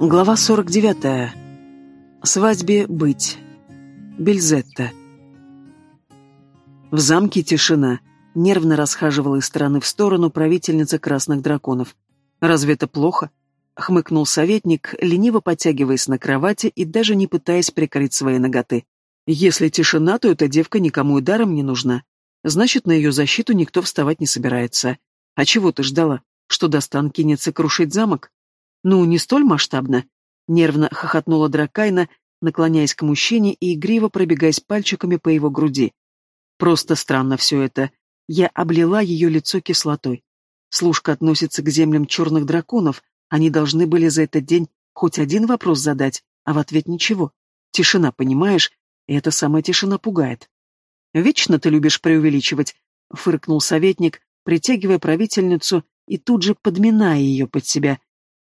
Глава 49. Свадьбе быть. Бельзетта. В замке тишина. Нервно расхаживала из стороны в сторону правительница красных драконов. «Разве это плохо?» — хмыкнул советник, лениво подтягиваясь на кровати и даже не пытаясь прикрыть свои ноготы. «Если тишина, то эта девка никому и даром не нужна. Значит, на ее защиту никто вставать не собирается. А чего ты ждала? Что Достан кинется крушить замок?» «Ну, не столь масштабно», — нервно хохотнула Дракайна, наклоняясь к мужчине и игриво пробегаясь пальчиками по его груди. «Просто странно все это. Я облила ее лицо кислотой. Служка относится к землям черных драконов, они должны были за этот день хоть один вопрос задать, а в ответ ничего. Тишина, понимаешь? И эта самая тишина пугает. «Вечно ты любишь преувеличивать», — фыркнул советник, притягивая правительницу и тут же подминая ее под себя,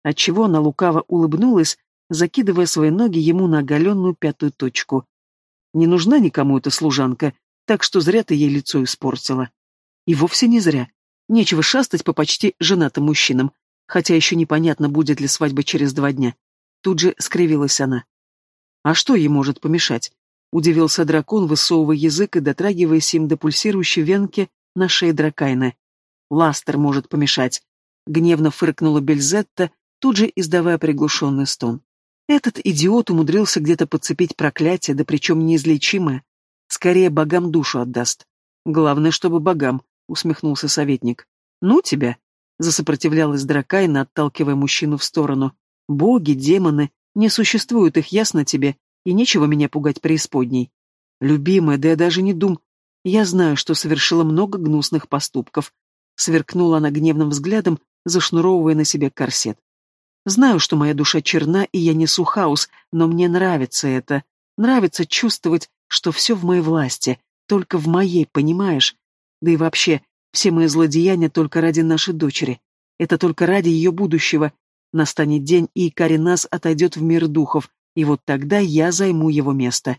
отчего она лукаво улыбнулась, закидывая свои ноги ему на оголенную пятую точку. Не нужна никому эта служанка, так что зря ты ей лицо испортила. И вовсе не зря. Нечего шастать по почти женатым мужчинам, хотя еще непонятно, будет ли свадьба через два дня. Тут же скривилась она. А что ей может помешать? Удивился дракон, высовывая язык и дотрагиваясь им до пульсирующей венки на шее дракайны. Ластер может помешать. Гневно фыркнула Бельзетта, тут же издавая приглушенный стон. Этот идиот умудрился где-то подцепить проклятие, да причем неизлечимое. Скорее богам душу отдаст. Главное, чтобы богам, усмехнулся советник. Ну тебя, засопротивлялась Дракайна, отталкивая мужчину в сторону. Боги, демоны, не существует их, ясно тебе, и нечего меня пугать преисподней. Любимая, да я даже не дум. Я знаю, что совершила много гнусных поступков. Сверкнула она гневным взглядом, зашнуровывая на себе корсет. Знаю, что моя душа черна, и я несу хаос, но мне нравится это. Нравится чувствовать, что все в моей власти, только в моей, понимаешь? Да и вообще, все мои злодеяния только ради нашей дочери. Это только ради ее будущего. Настанет день, и Каринас отойдет в мир духов, и вот тогда я займу его место.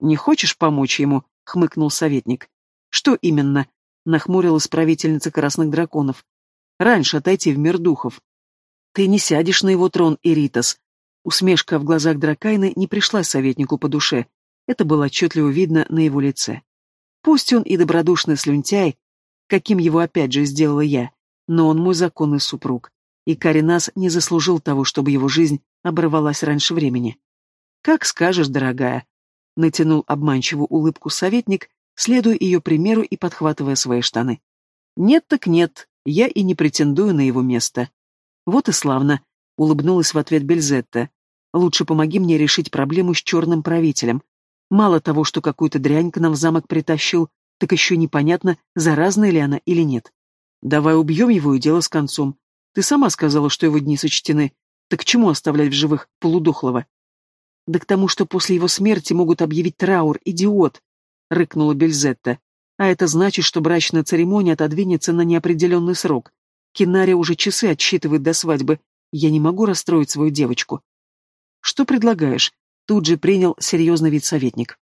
«Не хочешь помочь ему?» — хмыкнул советник. «Что именно?» — нахмурилась правительница красных драконов. «Раньше отойти в мир духов. Ты не сядешь на его трон, Эритас. Усмешка в глазах Дракайны не пришла советнику по душе. Это было отчетливо видно на его лице. Пусть он и добродушный слюнтяй, каким его опять же сделала я, но он мой законный супруг, и Каринас не заслужил того, чтобы его жизнь оборвалась раньше времени. «Как скажешь, дорогая», — натянул обманчивую улыбку советник, следуя ее примеру и подхватывая свои штаны. «Нет так нет, я и не претендую на его место. «Вот и славно», — улыбнулась в ответ Бельзетта. «Лучше помоги мне решить проблему с черным правителем. Мало того, что какую-то дрянь к нам в замок притащил, так еще непонятно, заразная ли она или нет. Давай убьем его и дело с концом. Ты сама сказала, что его дни сочтены. Так к чему оставлять в живых полудохлого?» «Да к тому, что после его смерти могут объявить траур, идиот!» — рыкнула Бельзетта. «А это значит, что брачная церемония отодвинется на неопределенный срок. Кинария уже часы отсчитывает до свадьбы. Я не могу расстроить свою девочку. Что предлагаешь? Тут же принял серьезный вид советник.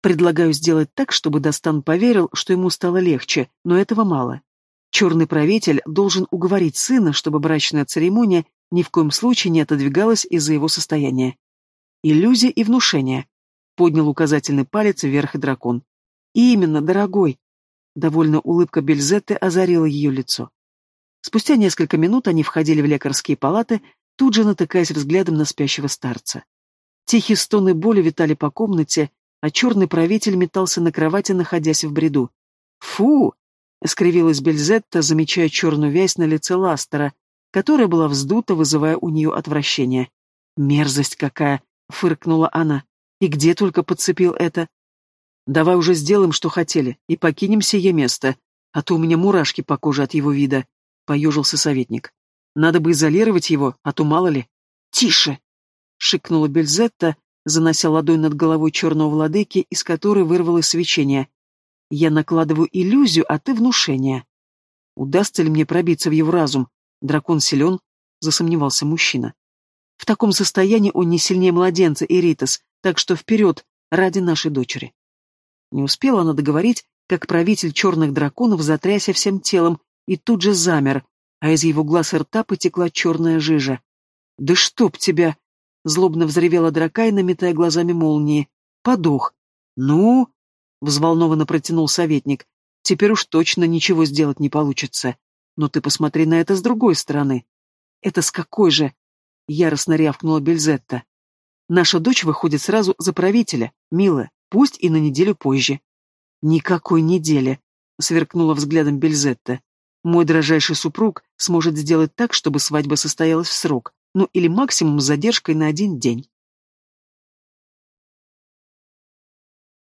Предлагаю сделать так, чтобы Достан поверил, что ему стало легче, но этого мало. Черный правитель должен уговорить сына, чтобы брачная церемония ни в коем случае не отодвигалась из-за его состояния. Иллюзия и внушение. Поднял указательный палец вверх и дракон. именно, дорогой. Довольно улыбка Бельзетты озарила ее лицо. Спустя несколько минут они входили в лекарские палаты, тут же натыкаясь взглядом на спящего старца. Тихие стоны боли витали по комнате, а черный правитель метался на кровати, находясь в бреду. «Фу!» — скривилась Бельзетта, замечая черную вязь на лице Ластера, которая была вздута, вызывая у нее отвращение. «Мерзость какая!» — фыркнула она. «И где только подцепил это?» «Давай уже сделаем, что хотели, и покинем сие место, а то у меня мурашки по коже от его вида», — поежился советник. «Надо бы изолировать его, а то мало ли». «Тише!» — шикнула Бельзетта, занося ладонь над головой черного владыки, из которой вырвалось свечение. «Я накладываю иллюзию, а ты внушение». «Удастся ли мне пробиться в его разум? Дракон силен?» — засомневался мужчина. «В таком состоянии он не сильнее младенца, Эритас, так что вперед, ради нашей дочери». Не успела она договорить, как правитель черных драконов затрясся всем телом и тут же замер, а из его глаз и рта потекла черная жижа. «Да чтоб тебя!» — злобно взревела Дракай, наметая глазами молнии. «Подох!» «Ну?» — взволнованно протянул советник. «Теперь уж точно ничего сделать не получится. Но ты посмотри на это с другой стороны». «Это с какой же?» — яростно рявкнула Бельзетта. «Наша дочь выходит сразу за правителя, милая, пусть и на неделю позже». «Никакой недели», — сверкнула взглядом Бельзетта. «Мой дрожайший супруг сможет сделать так, чтобы свадьба состоялась в срок, ну или максимум с задержкой на один день».